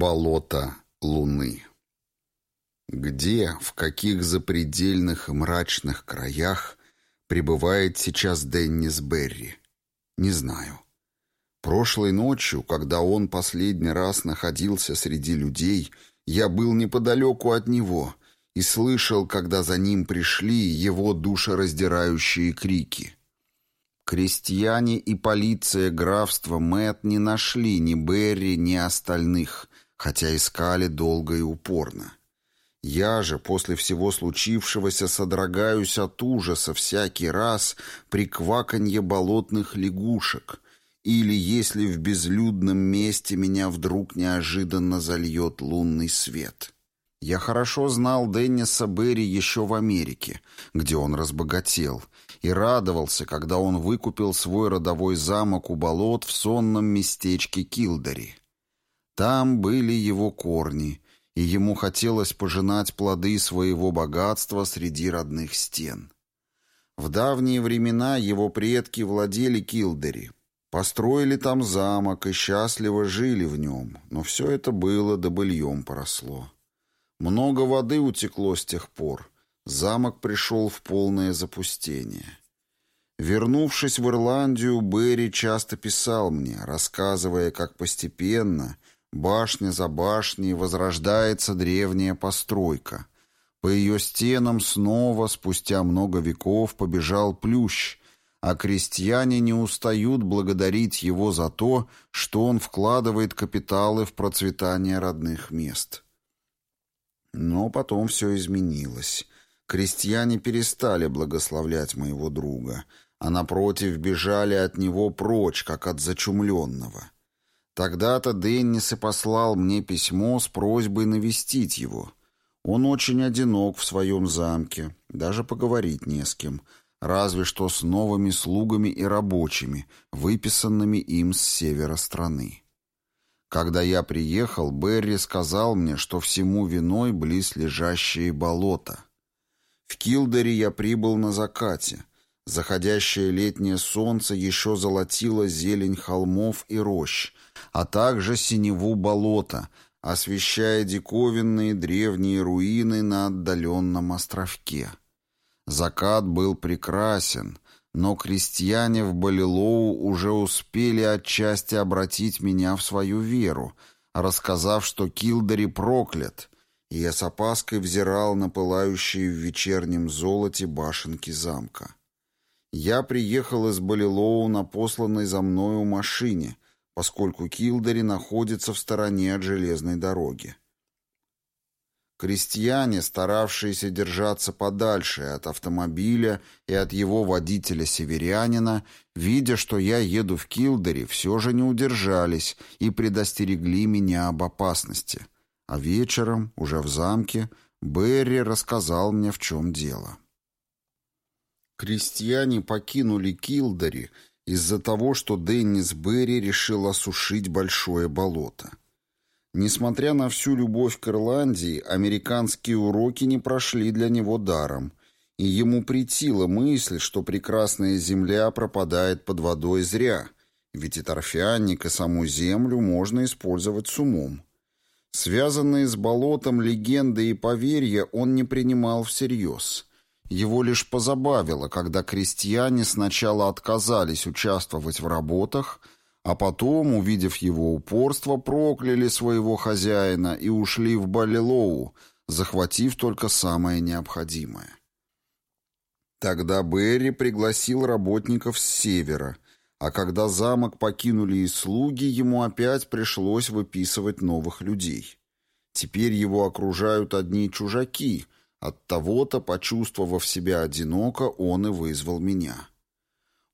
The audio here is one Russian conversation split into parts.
Болото Луны Где, в каких запредельных и мрачных краях пребывает сейчас Деннис Берри? Не знаю. Прошлой ночью, когда он последний раз находился среди людей, я был неподалеку от него и слышал, когда за ним пришли его душераздирающие крики — Крестьяне и полиция графства Мэт не нашли ни Берри, ни остальных, хотя искали долго и упорно. Я же после всего случившегося содрогаюсь от ужаса всякий раз при кваканье болотных лягушек или если в безлюдном месте меня вдруг неожиданно зальет лунный свет. Я хорошо знал Денниса Берри еще в Америке, где он разбогател, и радовался, когда он выкупил свой родовой замок у болот в сонном местечке Килдари. Там были его корни, и ему хотелось пожинать плоды своего богатства среди родных стен. В давние времена его предки владели Килдари, построили там замок и счастливо жили в нем, но все это было да быльем поросло. Много воды утекло с тех пор, замок пришел в полное запустение. Вернувшись в Ирландию, Берри часто писал мне, рассказывая, как постепенно, башня за башней, возрождается древняя постройка. По ее стенам снова, спустя много веков, побежал плющ, а крестьяне не устают благодарить его за то, что он вкладывает капиталы в процветание родных мест. Но потом все изменилось. Крестьяне перестали благословлять моего друга, а напротив бежали от него прочь, как от зачумленного. Тогда-то Деннис и послал мне письмо с просьбой навестить его. Он очень одинок в своем замке, даже поговорить не с кем, разве что с новыми слугами и рабочими, выписанными им с севера страны. Когда я приехал, Берри сказал мне, что всему виной близлежащие болота — в Килдере я прибыл на закате. Заходящее летнее солнце еще золотило зелень холмов и рощ, а также синеву болота, освещая диковинные древние руины на отдаленном островке. Закат был прекрасен, но крестьяне в Балилоу уже успели отчасти обратить меня в свою веру, рассказав, что Килдари проклят, и я с опаской взирал на пылающие в вечернем золоте башенки замка. Я приехал из Балилоу на посланной за мною машине, поскольку Килдари находится в стороне от железной дороги. Крестьяне, старавшиеся держаться подальше от автомобиля и от его водителя-северянина, видя, что я еду в Килдари, все же не удержались и предостерегли меня об опасности — а вечером, уже в замке, Берри рассказал мне, в чем дело. Крестьяне покинули Килдари из-за того, что Деннис Берри решил осушить большое болото. Несмотря на всю любовь к Ирландии, американские уроки не прошли для него даром, и ему притила мысль, что прекрасная земля пропадает под водой зря, ведь и торфяник, и саму землю можно использовать с умом. Связанные с болотом легенды и поверья он не принимал всерьез. Его лишь позабавило, когда крестьяне сначала отказались участвовать в работах, а потом, увидев его упорство, прокляли своего хозяина и ушли в Балилоу, захватив только самое необходимое. Тогда Берри пригласил работников с севера – а когда замок покинули и слуги, ему опять пришлось выписывать новых людей. Теперь его окружают одни чужаки. От того-то, почувствовав себя одиноко, он и вызвал меня.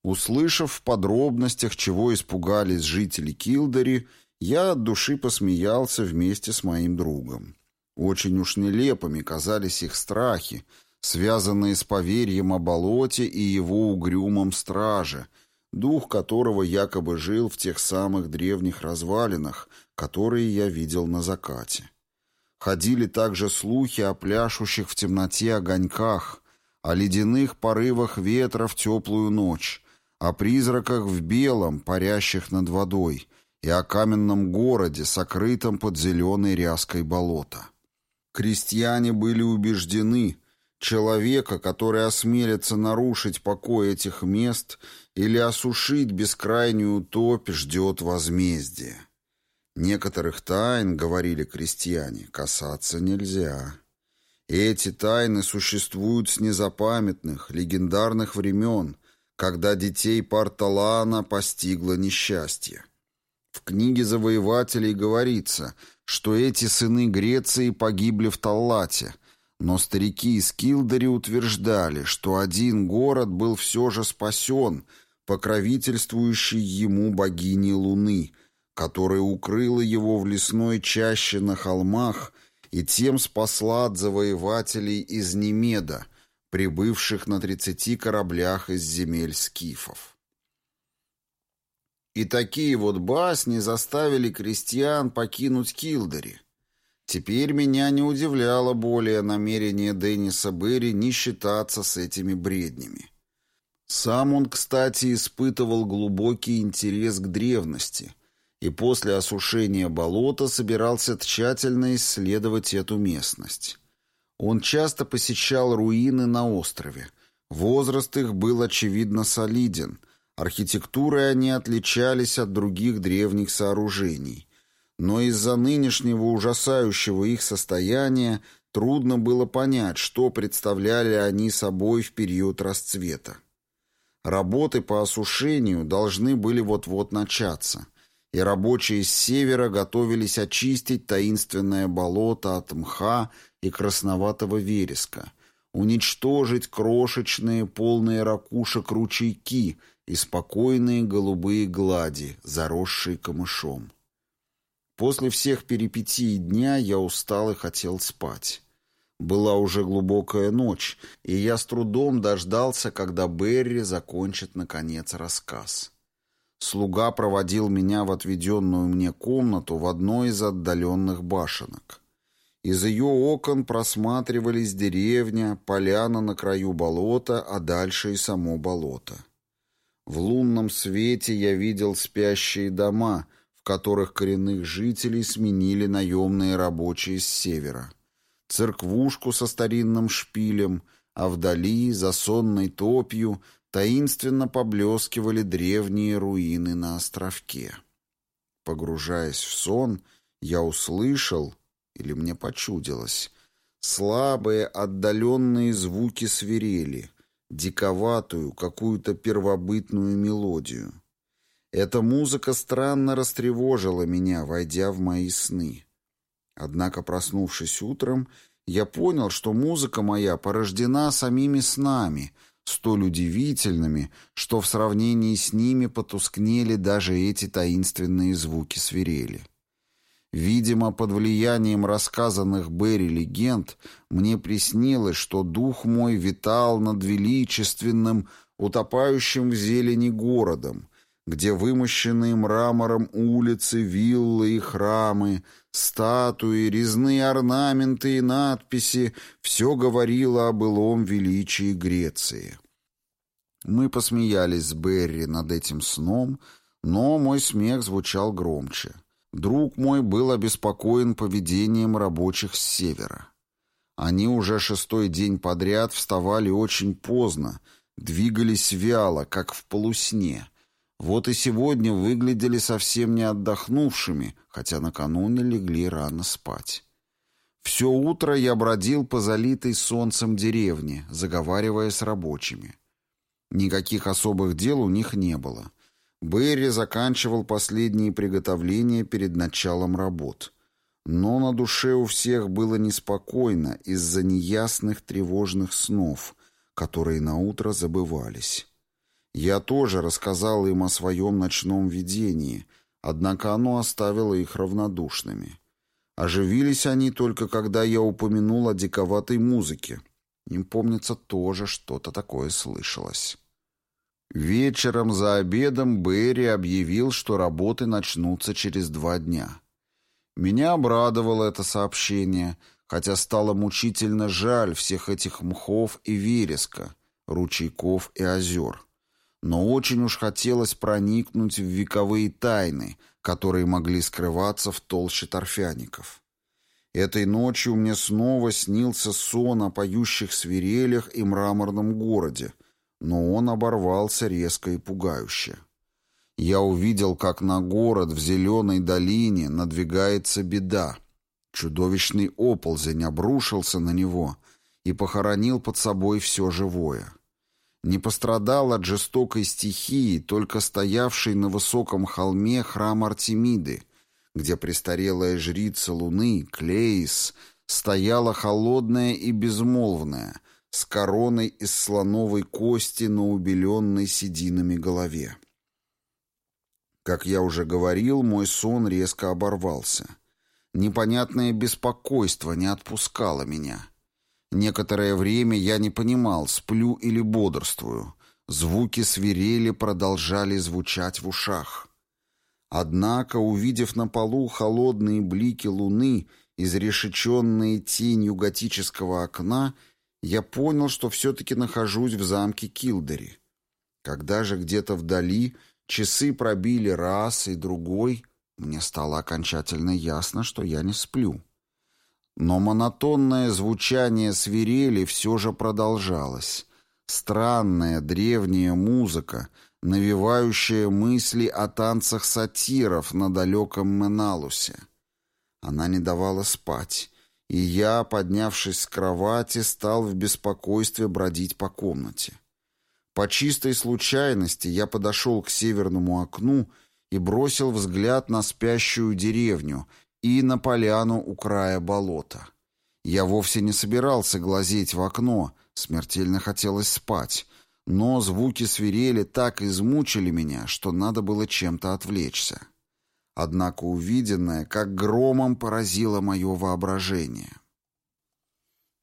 Услышав в подробностях, чего испугались жители Килдари, я от души посмеялся вместе с моим другом. Очень уж нелепыми казались их страхи, связанные с поверьем о болоте и его угрюмом страже — дух которого якобы жил в тех самых древних развалинах, которые я видел на закате. Ходили также слухи о пляшущих в темноте огоньках, о ледяных порывах ветра в теплую ночь, о призраках в белом, парящих над водой, и о каменном городе, сокрытом под зеленой ряской болота. Крестьяне были убеждены, человека, который осмелится нарушить покой этих мест или осушить бескрайнюю топь, ждет возмездие. Некоторых тайн, говорили крестьяне, касаться нельзя. Эти тайны существуют с незапамятных, легендарных времен, когда детей Парталана постигло несчастье. В книге завоевателей говорится, что эти сыны Греции погибли в Таллате, но старики из Килдари утверждали, что один город был все же спасен, покровительствующей ему богиней Луны, которая укрыла его в лесной чаще на холмах и тем спасла от завоевателей из Немеда, прибывших на тридцати кораблях из земель скифов. И такие вот басни заставили крестьян покинуть Килдари. Теперь меня не удивляло более намерение Денниса Берри не считаться с этими бреднями. Сам он, кстати, испытывал глубокий интерес к древности и после осушения болота собирался тщательно исследовать эту местность. Он часто посещал руины на острове. Возраст их был, очевидно, солиден – Архитектурой они отличались от других древних сооружений, но из-за нынешнего ужасающего их состояния трудно было понять, что представляли они собой в период расцвета. Работы по осушению должны были вот-вот начаться, и рабочие с севера готовились очистить таинственное болото от мха и красноватого вереска, уничтожить крошечные, полные ракушек ручейки – и спокойные голубые глади, заросшие камышом. После всех перипетий дня я устал и хотел спать. Была уже глубокая ночь, и я с трудом дождался, когда Берри закончит, наконец, рассказ. Слуга проводил меня в отведенную мне комнату в одной из отдаленных башенок. Из ее окон просматривались деревня, поляна на краю болота, а дальше и само болото. В лунном свете я видел спящие дома, в которых коренных жителей сменили наемные рабочие с севера. Церквушку со старинным шпилем, а вдали, за сонной топью, таинственно поблескивали древние руины на островке. Погружаясь в сон, я услышал, или мне почудилось, слабые отдаленные звуки свирели — диковатую, какую-то первобытную мелодию. Эта музыка странно растревожила меня, войдя в мои сны. Однако, проснувшись утром, я понял, что музыка моя порождена самими снами, столь удивительными, что в сравнении с ними потускнели даже эти таинственные звуки свирели. Видимо, под влиянием рассказанных Берри легенд мне приснилось, что дух мой витал над величественным, утопающим в зелени городом, где вымощенные мрамором улицы, виллы и храмы, статуи, резные орнаменты и надписи — все говорило о былом величии Греции. Мы посмеялись с Берри над этим сном, но мой смех звучал громче — Друг мой был обеспокоен поведением рабочих с севера. Они уже шестой день подряд вставали очень поздно, двигались вяло, как в полусне. Вот и сегодня выглядели совсем не отдохнувшими, хотя накануне легли рано спать. Все утро я бродил по залитой солнцем деревне, заговаривая с рабочими. Никаких особых дел у них не было. Берри заканчивал последние приготовления перед началом работ. Но на душе у всех было неспокойно из-за неясных тревожных снов, которые наутро забывались. Я тоже рассказал им о своем ночном видении, однако оно оставило их равнодушными. Оживились они только, когда я упомянул о диковатой музыке. Им, помнится, тоже что-то такое слышалось. Вечером за обедом Берри объявил, что работы начнутся через два дня. Меня обрадовало это сообщение, хотя стало мучительно жаль всех этих мхов и вереска, ручейков и озер. Но очень уж хотелось проникнуть в вековые тайны, которые могли скрываться в толще торфяников. Этой ночью мне снова снился сон о поющих свирелях и мраморном городе, но он оборвался резко и пугающе. Я увидел, как на город в зеленой долине надвигается беда. Чудовищный оползень обрушился на него и похоронил под собой все живое. Не пострадал от жестокой стихии только стоявший на высоком холме храм Артемиды — где престарелая жрица луны, Клеис, стояла холодная и безмолвная, с короной из слоновой кости на убеленной сединами голове. Как я уже говорил, мой сон резко оборвался. Непонятное беспокойство не отпускало меня. Некоторое время я не понимал, сплю или бодрствую. Звуки свирели продолжали звучать в ушах. Однако, увидев на полу холодные блики луны, изрешеченные тенью готического окна, я понял, что все-таки нахожусь в замке Килдери. Когда же где-то вдали часы пробили раз и другой, мне стало окончательно ясно, что я не сплю. Но монотонное звучание свирели все же продолжалось. Странная древняя музыка — навевающая мысли о танцах сатиров на далеком Меналусе. Она не давала спать, и я, поднявшись с кровати, стал в беспокойстве бродить по комнате. По чистой случайности я подошел к северному окну и бросил взгляд на спящую деревню и на поляну у края болота. Я вовсе не собирался глазеть в окно, смертельно хотелось спать, но звуки свирели так измучили меня, что надо было чем-то отвлечься. Однако увиденное как громом поразило мое воображение.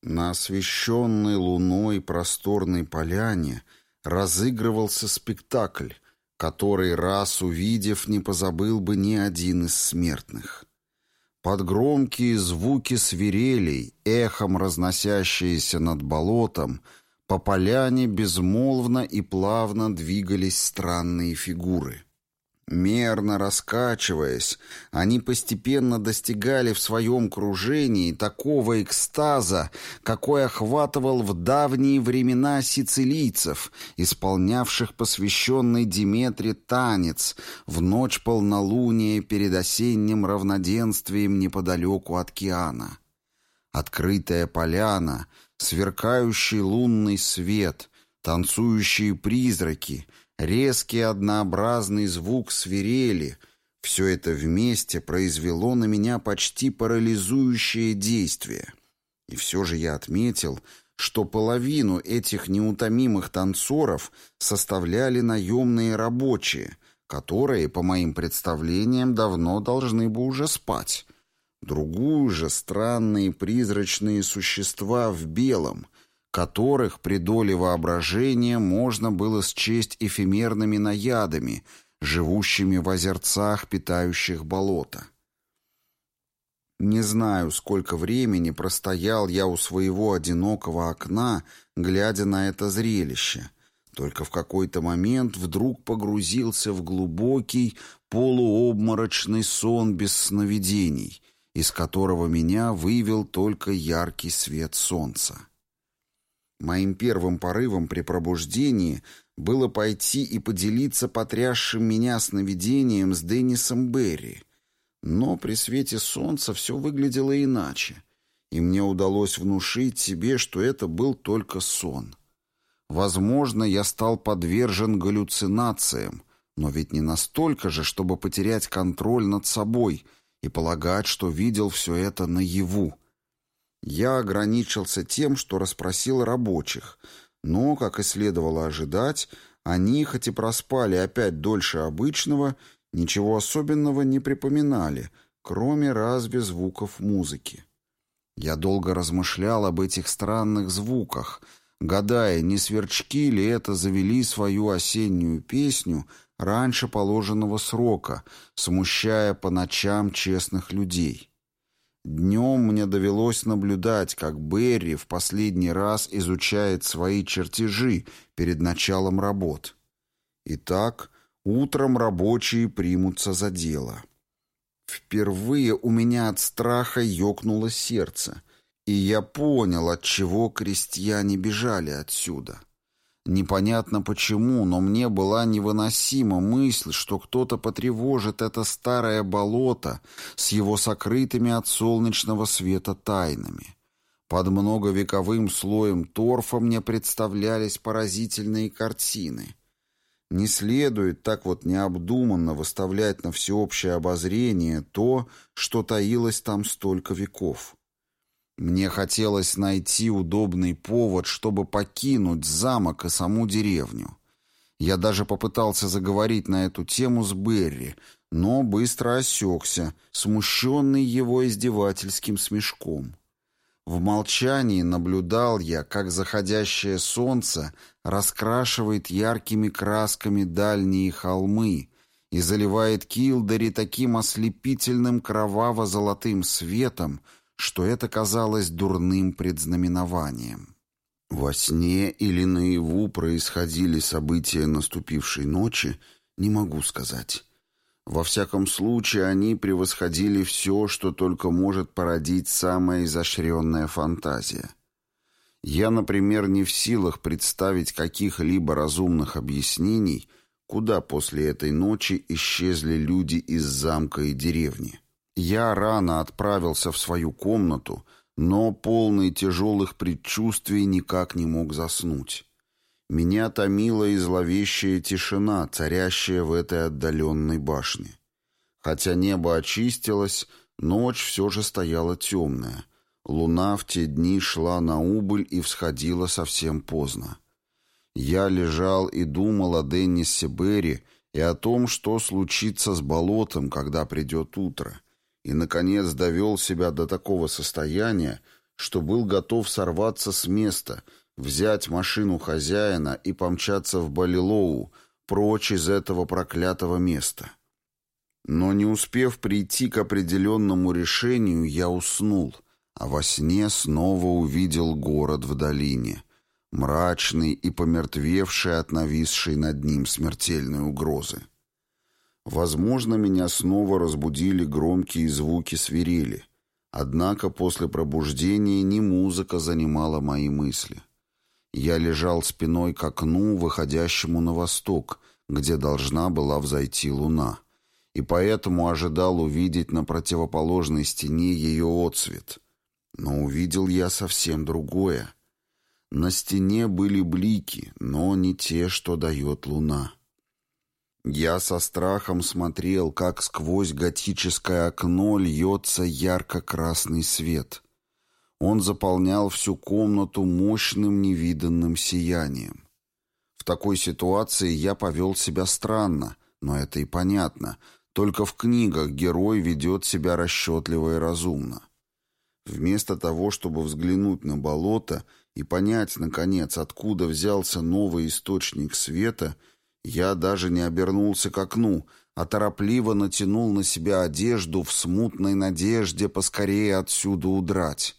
На освещенной луной просторной поляне разыгрывался спектакль, который, раз увидев, не позабыл бы ни один из смертных. Под громкие звуки свирелей, эхом разносящиеся над болотом, по поляне безмолвно и плавно двигались странные фигуры. Мерно раскачиваясь, они постепенно достигали в своем кружении такого экстаза, какой охватывал в давние времена сицилийцев, исполнявших посвященный Диметре танец в ночь полнолуния перед осенним равноденствием неподалеку от океана. Открытая поляна — сверкающий лунный свет, танцующие призраки, резкий однообразный звук свирели — все это вместе произвело на меня почти парализующее действие. И все же я отметил, что половину этих неутомимых танцоров составляли наемные рабочие, которые, по моим представлениям, давно должны бы уже спать. Другую же странные призрачные существа в белом, которых при доле воображения можно было счесть эфемерными наядами, живущими в озерцах, питающих болото. Не знаю, сколько времени простоял я у своего одинокого окна, глядя на это зрелище. Только в какой-то момент вдруг погрузился в глубокий, полуобморочный сон без сновидений — из которого меня вывел только яркий свет солнца. Моим первым порывом при пробуждении было пойти и поделиться потрясшим меня сновидением с Деннисом Берри, но при свете солнца все выглядело иначе, и мне удалось внушить себе, что это был только сон. Возможно, я стал подвержен галлюцинациям, но ведь не настолько же, чтобы потерять контроль над собой — и полагать, что видел все это наяву. Я ограничился тем, что расспросил рабочих, но, как и следовало ожидать, они, хоть и проспали опять дольше обычного, ничего особенного не припоминали, кроме разве звуков музыки. Я долго размышлял об этих странных звуках, гадая, не сверчки ли это завели свою осеннюю песню раньше положенного срока, смущая по ночам честных людей. Днем мне довелось наблюдать, как Берри в последний раз изучает свои чертежи перед началом работ. Итак, утром рабочие примутся за дело. Впервые у меня от страха ёкнуло сердце, и я понял, от чего крестьяне бежали отсюда. Непонятно почему, но мне была невыносима мысль, что кто-то потревожит это старое болото с его сокрытыми от солнечного света тайнами. Под многовековым слоем торфа мне представлялись поразительные картины. Не следует так вот необдуманно выставлять на всеобщее обозрение то, что таилось там столько веков. Мне хотелось найти удобный повод, чтобы покинуть замок и саму деревню. Я даже попытался заговорить на эту тему с Берри, но быстро осекся, смущенный его издевательским смешком. В молчании наблюдал я, как заходящее солнце раскрашивает яркими красками дальние холмы и заливает Килдари таким ослепительным кроваво-золотым светом, что это казалось дурным предзнаменованием. Во сне или наяву происходили события наступившей ночи, не могу сказать. Во всяком случае, они превосходили все, что только может породить самая изощренная фантазия. Я, например, не в силах представить каких-либо разумных объяснений, куда после этой ночи исчезли люди из замка и деревни. Я рано отправился в свою комнату, но полный тяжелых предчувствий никак не мог заснуть. Меня томила и зловещая тишина, царящая в этой отдаленной башне. Хотя небо очистилось, ночь все же стояла темная. Луна в те дни шла на убыль и всходила совсем поздно. Я лежал и думал о Деннисе Берри и о том, что случится с болотом, когда придет утро и, наконец, довел себя до такого состояния, что был готов сорваться с места, взять машину хозяина и помчаться в Балилоу, прочь из этого проклятого места. Но не успев прийти к определенному решению, я уснул, а во сне снова увидел город в долине, мрачный и помертвевший от нависшей над ним смертельной угрозы. Возможно, меня снова разбудили громкие звуки свирели. Однако после пробуждения не музыка занимала мои мысли. Я лежал спиной к окну, выходящему на восток, где должна была взойти луна, и поэтому ожидал увидеть на противоположной стене ее отсвет. Но увидел я совсем другое. На стене были блики, но не те, что дает луна. Я со страхом смотрел, как сквозь готическое окно льется ярко-красный свет. Он заполнял всю комнату мощным невиданным сиянием. В такой ситуации я повел себя странно, но это и понятно. Только в книгах герой ведет себя расчетливо и разумно. Вместо того, чтобы взглянуть на болото и понять, наконец, откуда взялся новый источник света — я даже не обернулся к окну, а торопливо натянул на себя одежду в смутной надежде поскорее отсюда удрать.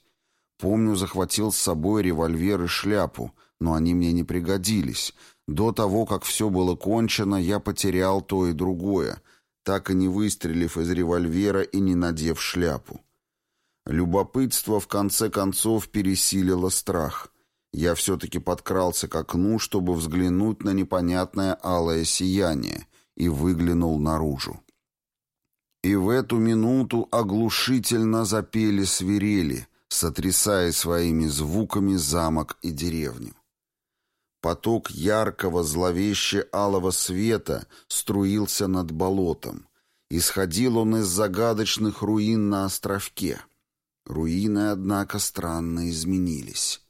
Помню, захватил с собой револьвер и шляпу, но они мне не пригодились. До того, как все было кончено, я потерял то и другое, так и не выстрелив из револьвера и не надев шляпу. Любопытство в конце концов пересилило страх. Я все-таки подкрался к окну, чтобы взглянуть на непонятное алое сияние, и выглянул наружу. И в эту минуту оглушительно запели свирели, сотрясая своими звуками замок и деревню. Поток яркого, зловеще алого света струился над болотом. Исходил он из загадочных руин на островке. Руины, однако, странно изменились.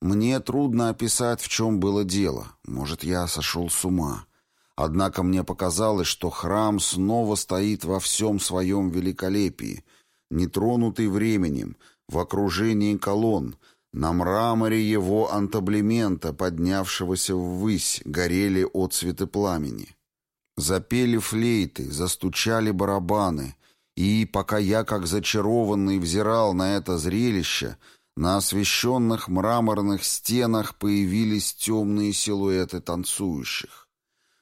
Мне трудно описать, в чем было дело. Может, я сошел с ума. Однако мне показалось, что храм снова стоит во всем своем великолепии, нетронутый временем, в окружении колонн, на мраморе его антаблемента, поднявшегося ввысь, горели отцветы пламени. Запели флейты, застучали барабаны, и, пока я, как зачарованный, взирал на это зрелище, на освещенных мраморных стенах появились темные силуэты танцующих.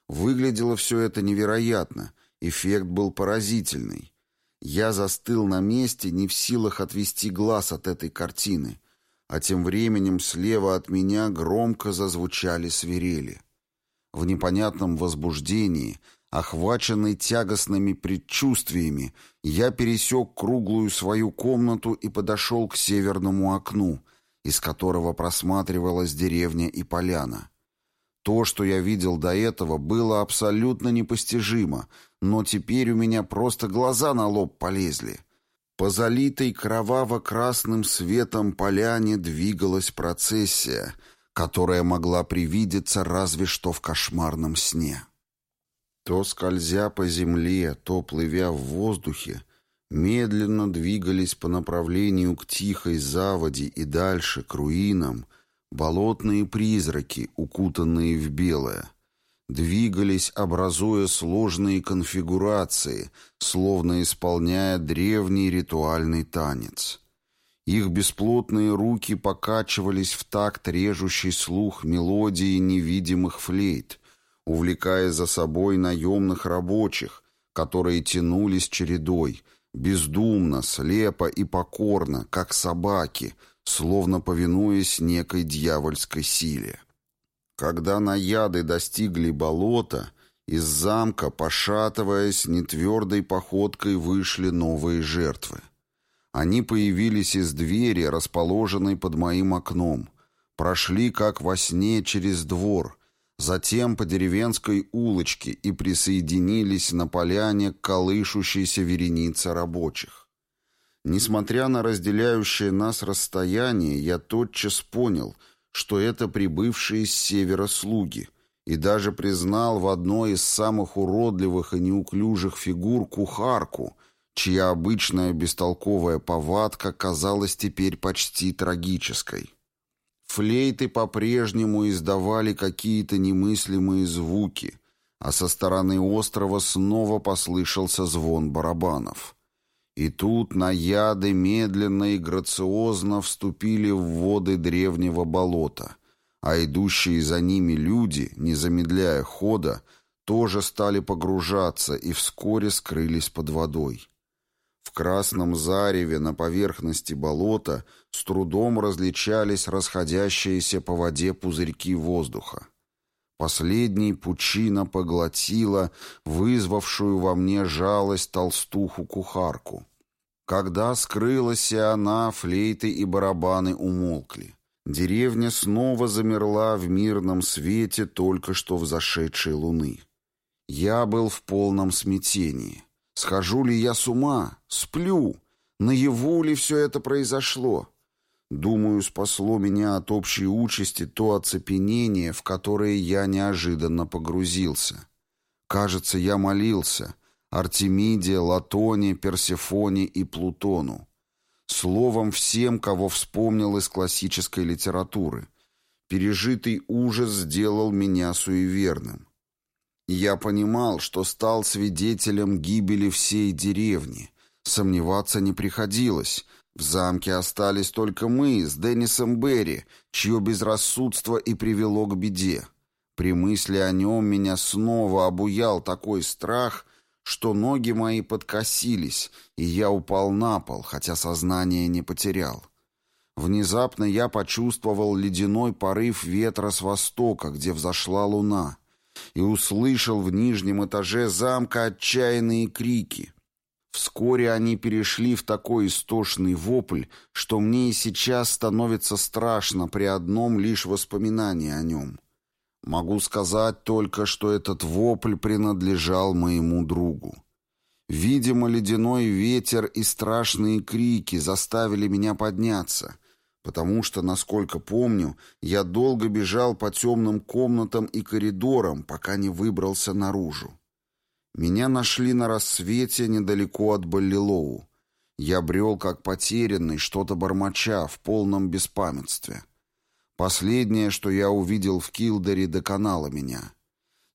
Выглядело все это невероятно, эффект был поразительный. Я застыл на месте, не в силах отвести глаз от этой картины, а тем временем слева от меня громко зазвучали свирели. В непонятном возбуждении, охваченный тягостными предчувствиями, я пересек круглую свою комнату и подошел к северному окну, из которого просматривалась деревня и поляна. То, что я видел до этого, было абсолютно непостижимо, но теперь у меня просто глаза на лоб полезли. По залитой кроваво-красным светом поляне двигалась процессия, которая могла привидеться разве что в кошмарном сне. То скользя по земле, то плывя в воздухе, медленно двигались по направлению к тихой заводе и дальше, к руинам, болотные призраки, укутанные в белое. Двигались, образуя сложные конфигурации, словно исполняя древний ритуальный танец. Их бесплотные руки покачивались в такт режущий слух мелодии невидимых флейт, увлекая за собой наемных рабочих, которые тянулись чередой — бездумно, слепо и покорно, как собаки, словно повинуясь некой дьявольской силе. Когда наяды достигли болота, из замка, пошатываясь, нетвердой походкой вышли новые жертвы. Они появились из двери, расположенной под моим окном, прошли, как во сне, через двор, затем по деревенской улочке и присоединились на поляне к колышущейся веренице рабочих. Несмотря на разделяющее нас расстояние, я тотчас понял, что это прибывшие с севера слуги, и даже признал в одной из самых уродливых и неуклюжих фигур кухарку, чья обычная бестолковая повадка казалась теперь почти трагической. Флейты по-прежнему издавали какие-то немыслимые звуки, а со стороны острова снова послышался звон барабанов. И тут наяды медленно и грациозно вступили в воды древнего болота, а идущие за ними люди, не замедляя хода, тоже стали погружаться и вскоре скрылись под водой. В красном зареве на поверхности болота с трудом различались расходящиеся по воде пузырьки воздуха. Последний пучина поглотила вызвавшую во мне жалость толстуху-кухарку. Когда скрылась и она, флейты и барабаны умолкли. Деревня снова замерла в мирном свете только что взошедшей луны. Я был в полном смятении. Схожу ли я с ума? Сплю? Наяву ли все это произошло? Думаю, спасло меня от общей участи то оцепенение, в которое я неожиданно погрузился. Кажется, я молился Артемиде, Латоне, Персефоне и Плутону. Словом, всем, кого вспомнил из классической литературы. Пережитый ужас сделал меня суеверным. Я понимал, что стал свидетелем гибели всей деревни. Сомневаться не приходилось. В замке остались только мы с Деннисом Берри, чье безрассудство и привело к беде. При мысли о нем меня снова обуял такой страх, что ноги мои подкосились, и я упал на пол, хотя сознание не потерял. Внезапно я почувствовал ледяной порыв ветра с востока, где взошла луна и услышал в нижнем этаже замка отчаянные крики. Вскоре они перешли в такой истошный вопль, что мне и сейчас становится страшно при одном лишь воспоминании о нем. Могу сказать только, что этот вопль принадлежал моему другу. Видимо, ледяной ветер и страшные крики заставили меня подняться — потому что, насколько помню, я долго бежал по темным комнатам и коридорам, пока не выбрался наружу. Меня нашли на рассвете недалеко от Баллилоу. Я брел как потерянный, что-то бормоча, в полном беспамятстве. Последнее, что я увидел в Килдере, доконало меня.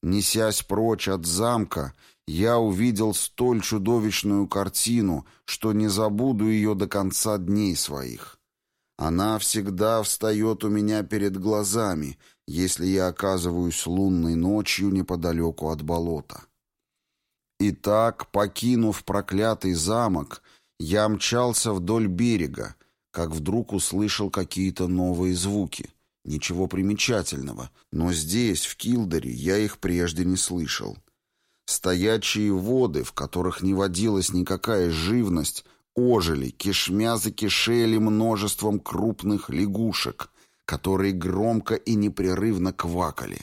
Несясь прочь от замка, я увидел столь чудовищную картину, что не забуду ее до конца дней своих. Она всегда встает у меня перед глазами, если я оказываюсь лунной ночью неподалеку от болота. Итак, покинув проклятый замок, я мчался вдоль берега, как вдруг услышал какие-то новые звуки. Ничего примечательного, но здесь, в Килдере, я их прежде не слышал. Стоячие воды, в которых не водилась никакая живность, ожили, кишмя закишели множеством крупных лягушек, которые громко и непрерывно квакали.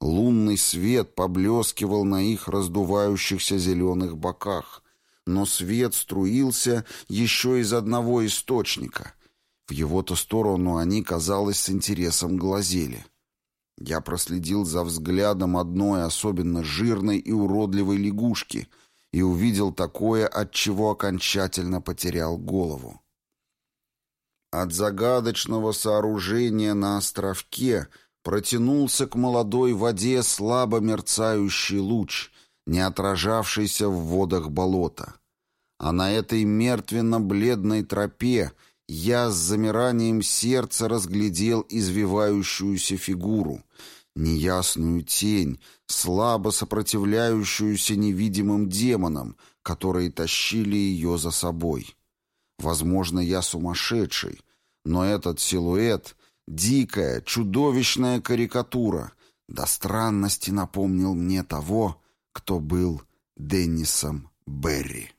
Лунный свет поблескивал на их раздувающихся зеленых боках, но свет струился еще из одного источника. В его-то сторону они, казалось, с интересом глазели. Я проследил за взглядом одной особенно жирной и уродливой лягушки и увидел такое, от чего окончательно потерял голову. От загадочного сооружения на островке протянулся к молодой воде слабо мерцающий луч, не отражавшийся в водах болота. А на этой мертвенно-бледной тропе я с замиранием сердца разглядел извивающуюся фигуру, неясную тень, слабо сопротивляющуюся невидимым демонам, которые тащили ее за собой. Возможно, я сумасшедший, но этот силуэт — дикая, чудовищная карикатура, до странности напомнил мне того, кто был Деннисом Берри.